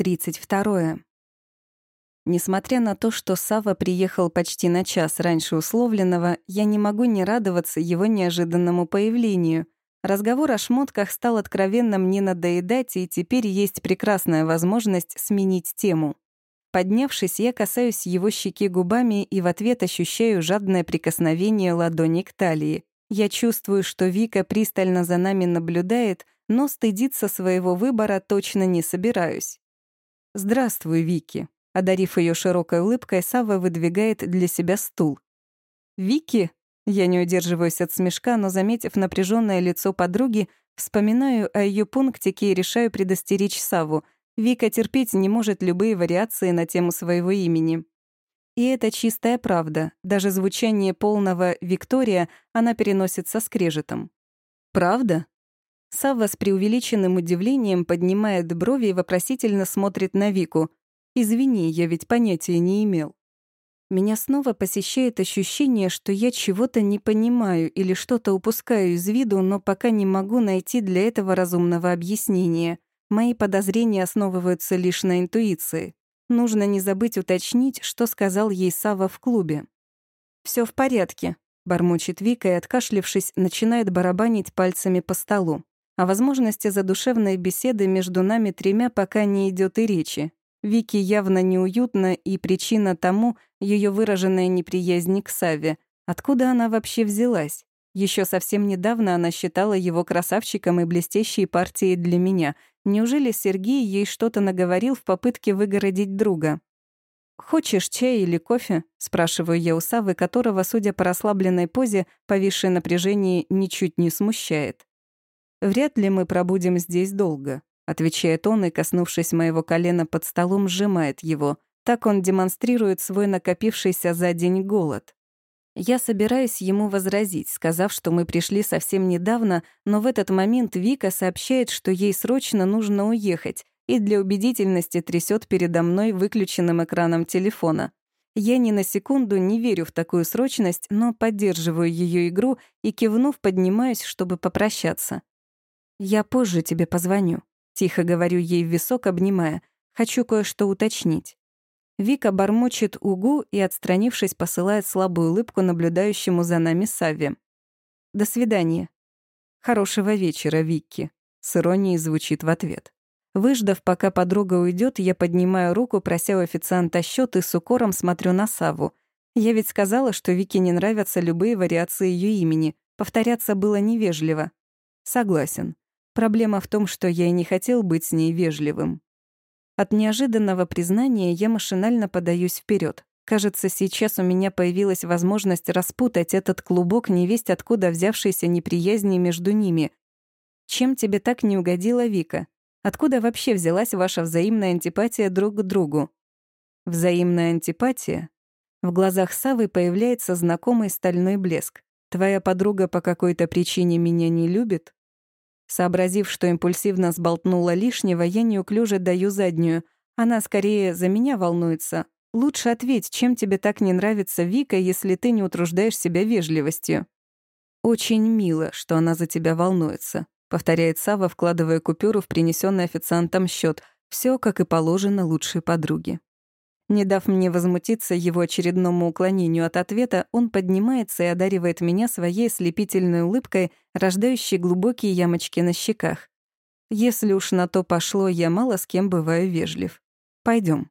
32. Несмотря на то, что Сава приехал почти на час раньше условленного, я не могу не радоваться его неожиданному появлению. Разговор о шмотках стал откровенно мне надоедать, и теперь есть прекрасная возможность сменить тему. Поднявшись, я касаюсь его щеки губами и в ответ ощущаю жадное прикосновение ладони к талии. Я чувствую, что Вика пристально за нами наблюдает, но стыдиться своего выбора точно не собираюсь. «Здравствуй, Вики», Одарив ее широкой улыбкой, Сава выдвигает для себя стул. «Вики?» Я не удерживаюсь от смешка, но, заметив напряженное лицо подруги, вспоминаю о ее пунктике и решаю предостеречь Саву. Вика терпеть не может любые вариации на тему своего имени. И это чистая правда. Даже звучание полного «Виктория» она переносит со скрежетом. «Правда?» Савва с преувеличенным удивлением поднимает брови и вопросительно смотрит на Вику. Извини, я ведь понятия не имел. Меня снова посещает ощущение, что я чего-то не понимаю или что-то упускаю из виду, но пока не могу найти для этого разумного объяснения. Мои подозрения основываются лишь на интуиции. Нужно не забыть уточнить, что сказал ей Сава в клубе. Все в порядке», — бормочет Вика и, откашлившись, начинает барабанить пальцами по столу. О возможности задушевной беседы между нами тремя пока не идет и речи. Вике явно неуютно, и причина тому — ее выраженная неприязнь к Саве. Откуда она вообще взялась? Еще совсем недавно она считала его красавчиком и блестящей партией для меня. Неужели Сергей ей что-то наговорил в попытке выгородить друга? «Хочешь чай или кофе?» — спрашиваю я у Савы, которого, судя по расслабленной позе, повисшее напряжение ничуть не смущает. «Вряд ли мы пробудем здесь долго», Отвечает он и, коснувшись моего колена под столом, сжимает его. Так он демонстрирует свой накопившийся за день голод. Я собираюсь ему возразить, сказав, что мы пришли совсем недавно, но в этот момент Вика сообщает, что ей срочно нужно уехать, и для убедительности трясет передо мной выключенным экраном телефона. Я ни на секунду не верю в такую срочность, но поддерживаю ее игру и, кивнув, поднимаюсь, чтобы попрощаться. «Я позже тебе позвоню», Тихо говорю ей в висок, обнимая. Хочу кое-что уточнить. Вика бормочет угу и, отстранившись, посылает слабую улыбку наблюдающему за нами Савве. «До свидания». «Хорошего вечера, Викки», — с иронией звучит в ответ. Выждав, пока подруга уйдет, я поднимаю руку, прося у официанта счет и с укором смотрю на Саву. Я ведь сказала, что Вике не нравятся любые вариации ее имени. Повторяться было невежливо. Согласен. Проблема в том, что я не хотел быть с ней вежливым. От неожиданного признания я машинально подаюсь вперед. Кажется, сейчас у меня появилась возможность распутать этот клубок невесть откуда взявшейся неприязни между ними. Чем тебе так не угодила Вика? Откуда вообще взялась ваша взаимная антипатия друг к другу? Взаимная антипатия? В глазах Савы появляется знакомый стальной блеск. Твоя подруга по какой-то причине меня не любит? Сообразив, что импульсивно сболтнула лишнего, я неуклюже даю заднюю. Она скорее за меня волнуется. Лучше ответь, чем тебе так не нравится Вика, если ты не утруждаешь себя вежливостью. Очень мило, что она за тебя волнуется, повторяет Сава, вкладывая купюру в принесенный официантом счет. Все, как и положено лучшей подруге. Не дав мне возмутиться его очередному уклонению от ответа, он поднимается и одаривает меня своей слепительной улыбкой, рождающей глубокие ямочки на щеках. Если уж на то пошло, я мало с кем бываю вежлив. Пойдем.